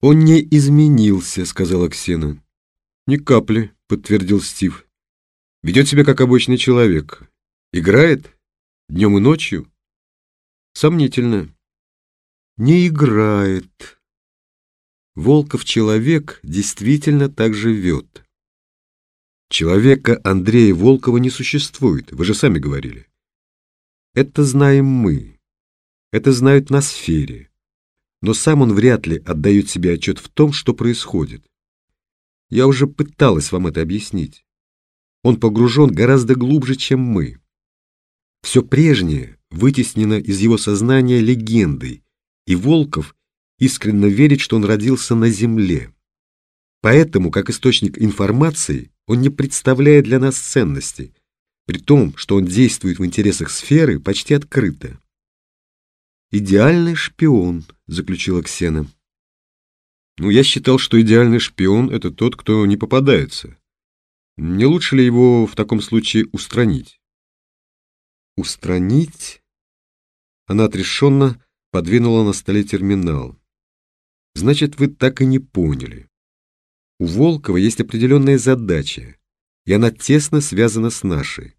«Он не изменился», — сказала Ксена. «Ни капли», — подтвердил Стив. «Ведет себя как обычный человек. Играет? Днем и ночью?» «Сомнительно». «Не играет». Волков-человек действительно так живет. Человека Андрея Волкова не существует, вы же сами говорили. Это знаем мы. Это знают на сфере. Но сам он вряд ли отдает себе отчет в том, что происходит. Я уже пыталась вам это объяснить. Он погружен гораздо глубже, чем мы. Все прежнее вытеснено из его сознания легендой, и Волков искренне верит, что он родился на Земле. Поэтому, как источник информации, он не представляет для нас ценности, при том, что он действует в интересах сферы почти открыто. «Идеальный шпион», — заключила Ксена. «Ну, я считал, что идеальный шпион — это тот, кто не попадается. Не лучше ли его в таком случае устранить?» «Устранить?» Она отрешенно подвинула на столе терминал. «Значит, вы так и не поняли. У Волкова есть определенная задача, и она тесно связана с нашей.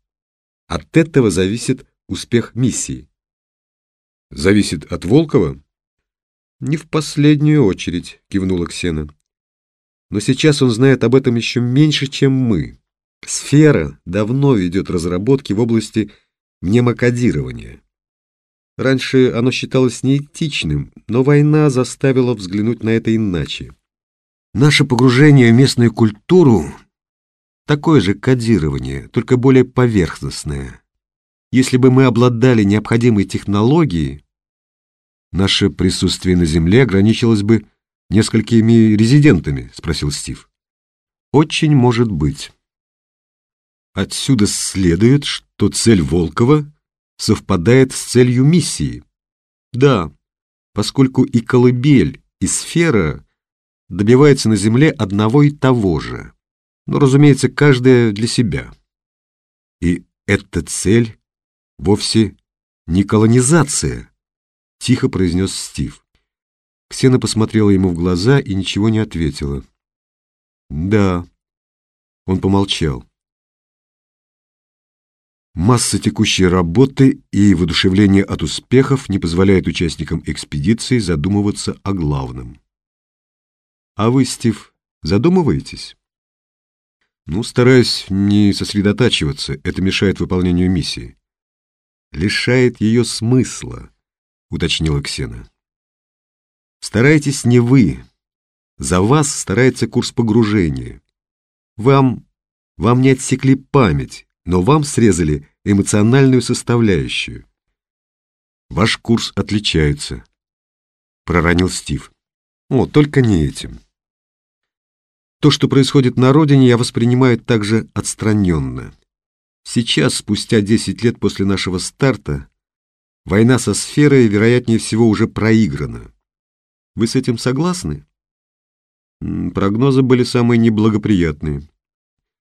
От этого зависит успех миссии. Зависит от Волкова? Не в последнюю очередь, кивнула Ксена. Но сейчас он знает об этом еще меньше, чем мы. Сфера давно ведет разработки в области мнемокодирования. Раньше оно считалось неэтичным, но война заставила взглянуть на это иначе. Наше погружение в местную культуру – такое же кодирование, только более поверхностное. Если бы мы обладали необходимой технологией, наше присутствие на Земле ограничилось бы несколькими резидентами, спросил Стив. Очень может быть. Отсюда следует, что цель Волкова совпадает с целью миссии. Да, поскольку и колыбель, и сфера добивается на Земле одного и того же, но, разумеется, каждая для себя. И эта цель вовсе не колонизация, тихо произнес Стив. Ксена посмотрела ему в глаза и ничего не ответила. Да, он помолчал. Масса текущей работы и воодушевление от успехов не позволяет участникам экспедиции задумываться о главном. А вы, Стив, задумываетесь? Ну, стараюсь не сосредотачиваться, это мешает выполнению миссии. Лишает ее смысла, уточнила Ксена. Старайтесь не вы. За вас старается курс погружения. Вам, вам не отсекли память, но вам срезали эмоциональную составляющую. Ваш курс отличается, проронил Стив. О, только не этим. То, что происходит на родине, я воспринимаю также отстраненно. Сейчас, спустя 10 лет после нашего старта, война со сферой, вероятнее всего, уже проиграна. Вы с этим согласны? Прогнозы были самые неблагоприятные.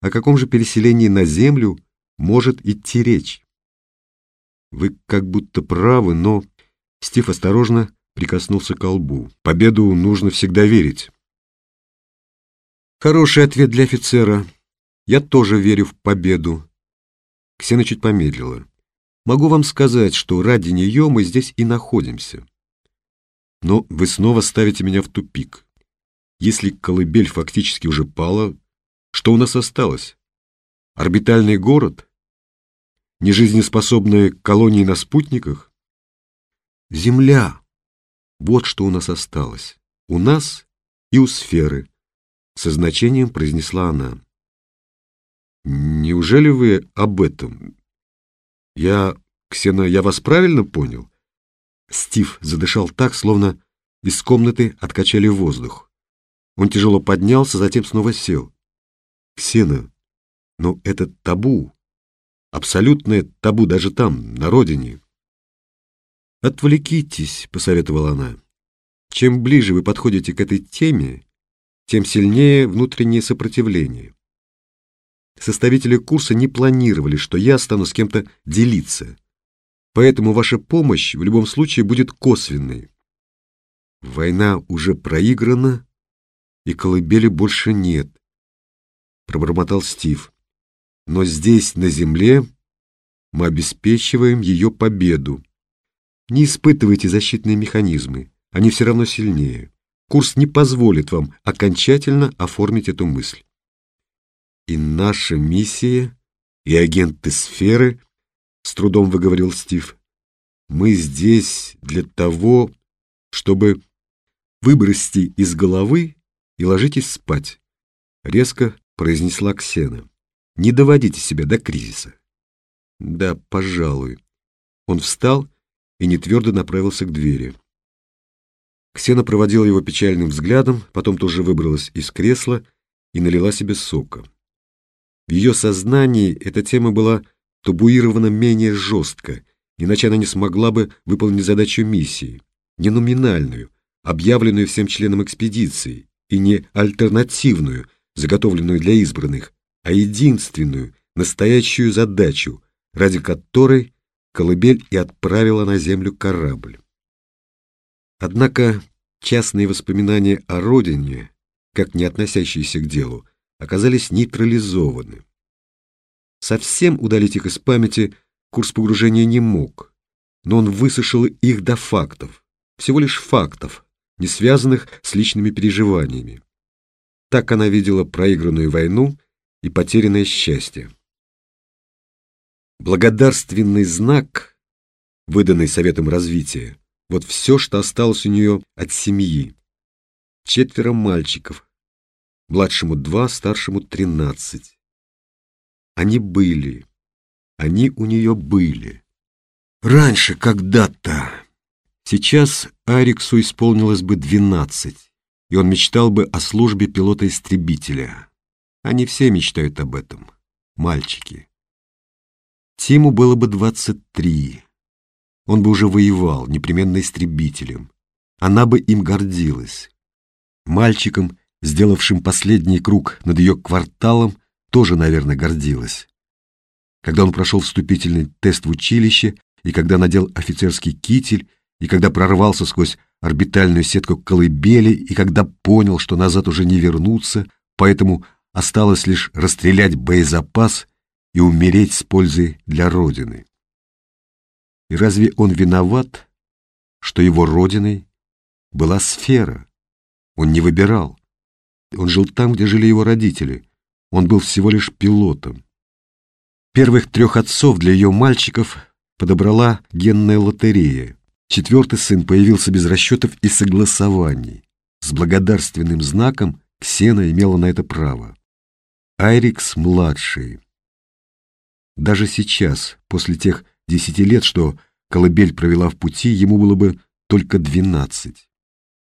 О каком же переселении на Землю может идти речь? Вы как будто правы, но... Стив осторожно прикоснулся к лбу. Победу нужно всегда верить. Хороший ответ для офицера. Я тоже верю в победу. Ксена чуть помедлила. Могу вам сказать, что ради нее мы здесь и находимся. Но вы снова ставите меня в тупик. Если колыбель фактически уже пала, что у нас осталось? Орбитальный город? Нежизнеспособные колонии на спутниках? Земля. Вот что у нас осталось. У нас и у сферы со значением произнесла она. Неужели вы об этом? Я, Ксена, я вас правильно понял? Стив задышал так, словно из комнаты откачали воздух. Он тяжело поднялся, затем снова сел. Ксена, но это табу. Абсолютное табу даже там, на родине. Отвлекитесь, посоветовала она. Чем ближе вы подходите к этой теме, тем сильнее внутреннее сопротивление. Составители курса не планировали, что я стану с кем-то делиться. Поэтому ваша помощь в любом случае будет косвенной. Война уже проиграна, и колыбели больше нет, пробормотал Стив. Но здесь, на земле, мы обеспечиваем ее победу. Не испытывайте защитные механизмы, они все равно сильнее. Курс не позволит вам окончательно оформить эту мысль. И наша миссия, и агенты сферы, с трудом выговорил Стив, мы здесь для того, чтобы выбросьте из головы и ложитесь спать, резко произнесла Ксена. Не доводите себя до кризиса. Да, пожалуй. Он встал и нетвердо направился к двери. Ксена проводила его печальным взглядом, потом тоже выбралась из кресла и налила себе сока. В ее сознании эта тема была табуирована менее жестко, иначе она не смогла бы выполнить задачу миссии, не номинальную, объявленную всем членам экспедиции, и не альтернативную, заготовленную для избранных, а единственную, настоящую задачу, ради которой колыбель и отправила на землю корабль. Однако частные воспоминания о родине, как не относящиеся к делу, оказались нейтрализованы. Совсем удалить их из памяти курс погружения не мог, но он высушил их до фактов, всего лишь фактов, не связанных с личными переживаниями. Так она видела проигранную войну и потерянное счастье. Благодарственный знак, выданный Советом развития, вот все, что осталось у нее от семьи. Четверо мальчиков, младшему два, старшему тринадцать. Они были, они у нее были. Раньше, когда-то. Сейчас Ариксу исполнилось бы двенадцать, и он мечтал бы о службе пилота-истребителя. Они все мечтают об этом, мальчики. Тиму было бы двадцать три. Он бы уже воевал, непременно истребителем. Она бы им гордилась. Мальчиком, сделавшим последний круг над ее кварталом, тоже, наверное, гордилась. Когда он прошел вступительный тест в училище, и когда надел офицерский китель, и когда прорвался сквозь орбитальную сетку колыбели, и когда понял, что назад уже не вернуться, поэтому осталось лишь расстрелять боезапас и умереть с пользой для Родины. И разве он виноват, что его родиной была сфера? Он не выбирал. Он жил там, где жили его родители. Он был всего лишь пилотом. Первых трех отцов для ее мальчиков подобрала генная лотерея. Четвертый сын появился без расчетов и согласований. С благодарственным знаком Ксена имела на это право. Айрикс-младший. Даже сейчас, после тех десяти лет, что колыбель провела в пути, ему было бы только двенадцать.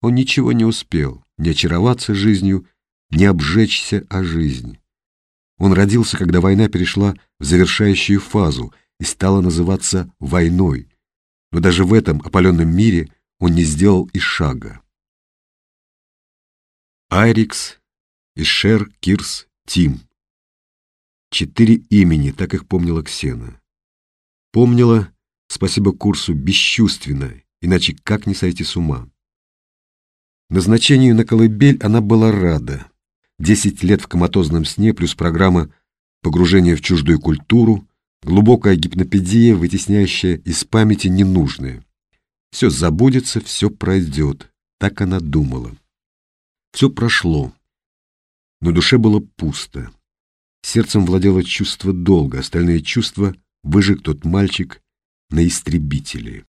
Он ничего не успел, не очароваться жизнью, не обжечься о жизнь. Он родился, когда война перешла в завершающую фазу и стала называться войной, но даже в этом опаленном мире он не сделал и шага. Айрикс, Ишер, Кирс, Тим. Четыре имени, так их помнила Ксена. Помнила, спасибо курсу, бесчувственно, иначе как не сойти с ума. Назначению на колыбель она была рада. Десять лет в коматозном сне плюс программа погружения в чуждую культуру, глубокая гипнопедия, вытесняющая из памяти ненужное. Все забудется, все пройдет. Так она думала. Все прошло. Но душе было пусто. Сердцем владело чувство долга, остальные чувства выжег тот мальчик на истребителе.